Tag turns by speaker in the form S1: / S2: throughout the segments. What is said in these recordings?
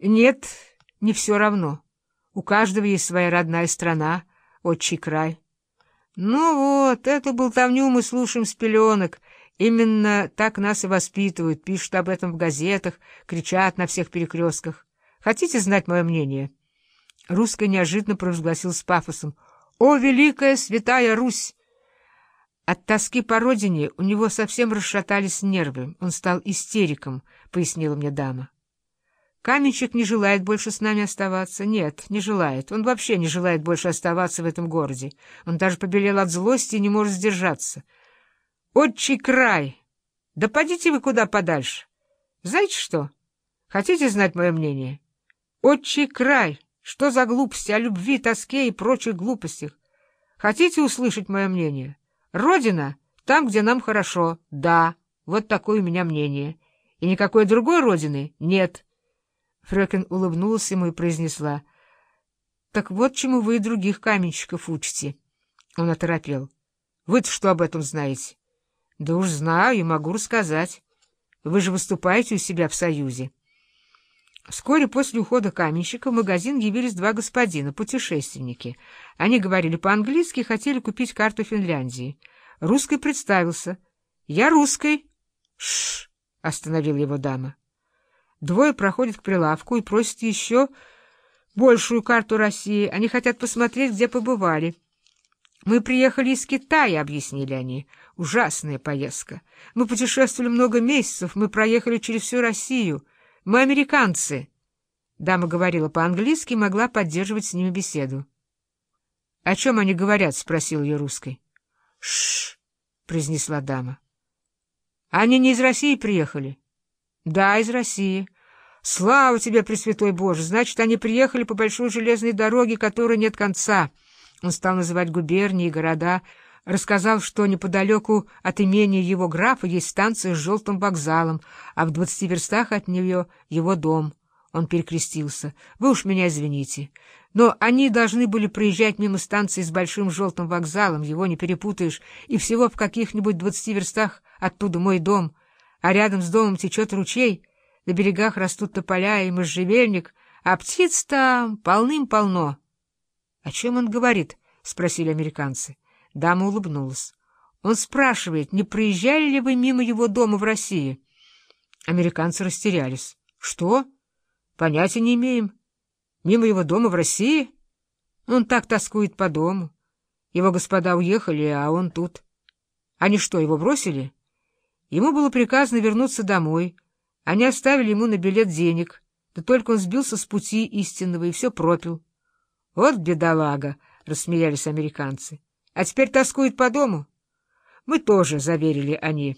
S1: Нет, не все равно. У каждого есть своя родная страна, отчий край. Ну вот, эту болтовню мы слушаем с пеленок. Именно так нас и воспитывают, пишут об этом в газетах, кричат на всех перекрестках. Хотите знать мое мнение? Русская неожиданно провозгласил с пафосом. «О, великая святая Русь!» От тоски по родине у него совсем расшатались нервы. Он стал истериком, — пояснила мне дама. Каменщик не желает больше с нами оставаться. Нет, не желает. Он вообще не желает больше оставаться в этом городе. Он даже побелел от злости и не может сдержаться. Отчий край! Да подите вы куда подальше. Знаете что? Хотите знать мое мнение? Отчий край! Что за глупости о любви, тоске и прочих глупостях? Хотите услышать мое мнение? Родина там, где нам хорошо. Да, вот такое у меня мнение. И никакой другой родины нет. Фрёкин улыбнулась ему и произнесла. — Так вот чему вы и других каменщиков учите. Он оторопел. — Вы-то что об этом знаете? — Да уж знаю и могу рассказать. Вы же выступаете у себя в Союзе. Вскоре после ухода каменщика в магазин явились два господина, путешественники. Они говорили по-английски и хотели купить карту Финляндии. Русский представился. «Я русский». «Шш!» — остановила его дама. Двое проходят к прилавку и просят еще большую карту России. Они хотят посмотреть, где побывали. «Мы приехали из Китая», — объяснили они. «Ужасная поездка. Мы путешествовали много месяцев, мы проехали через всю Россию». Мы американцы. Дама говорила по-английски и могла поддерживать с ними беседу. — О чем они говорят? — спросил ее русской. — Шш! — произнесла дама. — Они не из России приехали? — Да, из России. — Слава тебе, Пресвятой Боже! Значит, они приехали по большой железной дороге, которой нет конца. Он стал называть губернии и города, рассказал, что неподалеку от имения его графа есть станция с желтым вокзалом, а в двадцати верстах от нее его дом. Он перекрестился. «Вы уж меня извините. Но они должны были проезжать мимо станции с большим желтым вокзалом, его не перепутаешь, и всего в каких-нибудь двадцати верстах оттуда мой дом, а рядом с домом течет ручей, на берегах растут тополя и можжевельник, а птиц там полным-полно». «О чем он говорит?» — спросили американцы. Дама улыбнулась. Он спрашивает, не проезжали ли вы мимо его дома в России? Американцы растерялись. Что? Понятия не имеем. Мимо его дома в России? Он так тоскует по дому. Его господа уехали, а он тут. Они что, его бросили? Ему было приказано вернуться домой. Они оставили ему на билет денег. Да только он сбился с пути истинного и все пропил. — Вот бедолага! — рассмеялись американцы. А теперь тоскует по дому? Мы тоже, — заверили они.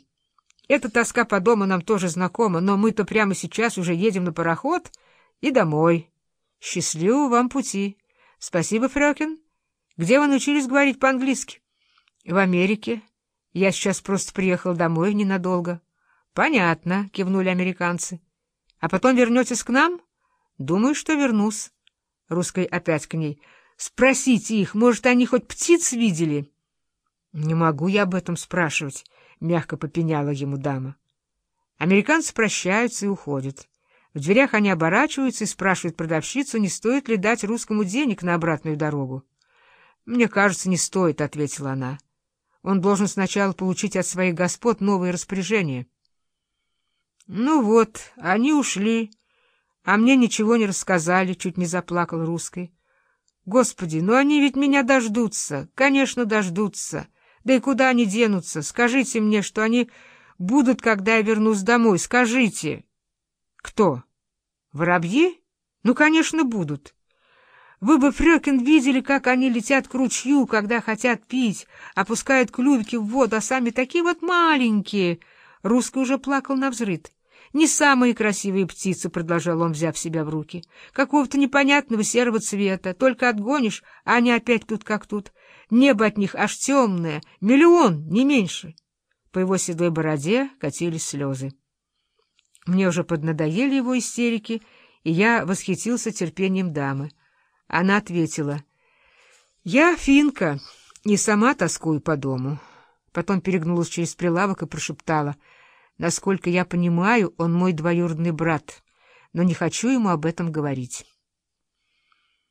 S1: Эта тоска по дому нам тоже знакома, но мы-то прямо сейчас уже едем на пароход и домой. Счастливого вам пути. Спасибо, Фрёкин. Где вы научились говорить по-английски? В Америке. Я сейчас просто приехал домой ненадолго. Понятно, — кивнули американцы. А потом вернетесь к нам? Думаю, что вернусь. Русской опять к ней. Спросите их, может, они хоть птиц видели? — Не могу я об этом спрашивать, — мягко попеняла ему дама. Американцы прощаются и уходят. В дверях они оборачиваются и спрашивают продавщицу, не стоит ли дать русскому денег на обратную дорогу. — Мне кажется, не стоит, — ответила она. Он должен сначала получить от своих господ новые распоряжения. — Ну вот, они ушли, а мне ничего не рассказали, — чуть не заплакал русский. Господи, ну они ведь меня дождутся, конечно, дождутся. Да и куда они денутся? Скажите мне, что они будут, когда я вернусь домой, скажите. Кто? Воробьи? Ну, конечно, будут. Вы бы, Фрёкин, видели, как они летят к ручью, когда хотят пить, опускают клювики в воду, а сами такие вот маленькие. Русский уже плакал на взрыд. Не самые красивые птицы, — продолжал он, взяв себя в руки, — какого-то непонятного серого цвета. Только отгонишь, а они опять тут как тут. Небо от них аж темное, миллион, не меньше. По его седой бороде катились слезы. Мне уже поднадоели его истерики, и я восхитился терпением дамы. Она ответила, — Я финка и сама тоскую по дому. Потом перегнулась через прилавок и прошептала — Насколько я понимаю, он мой двоюродный брат. но не хочу ему об этом говорить.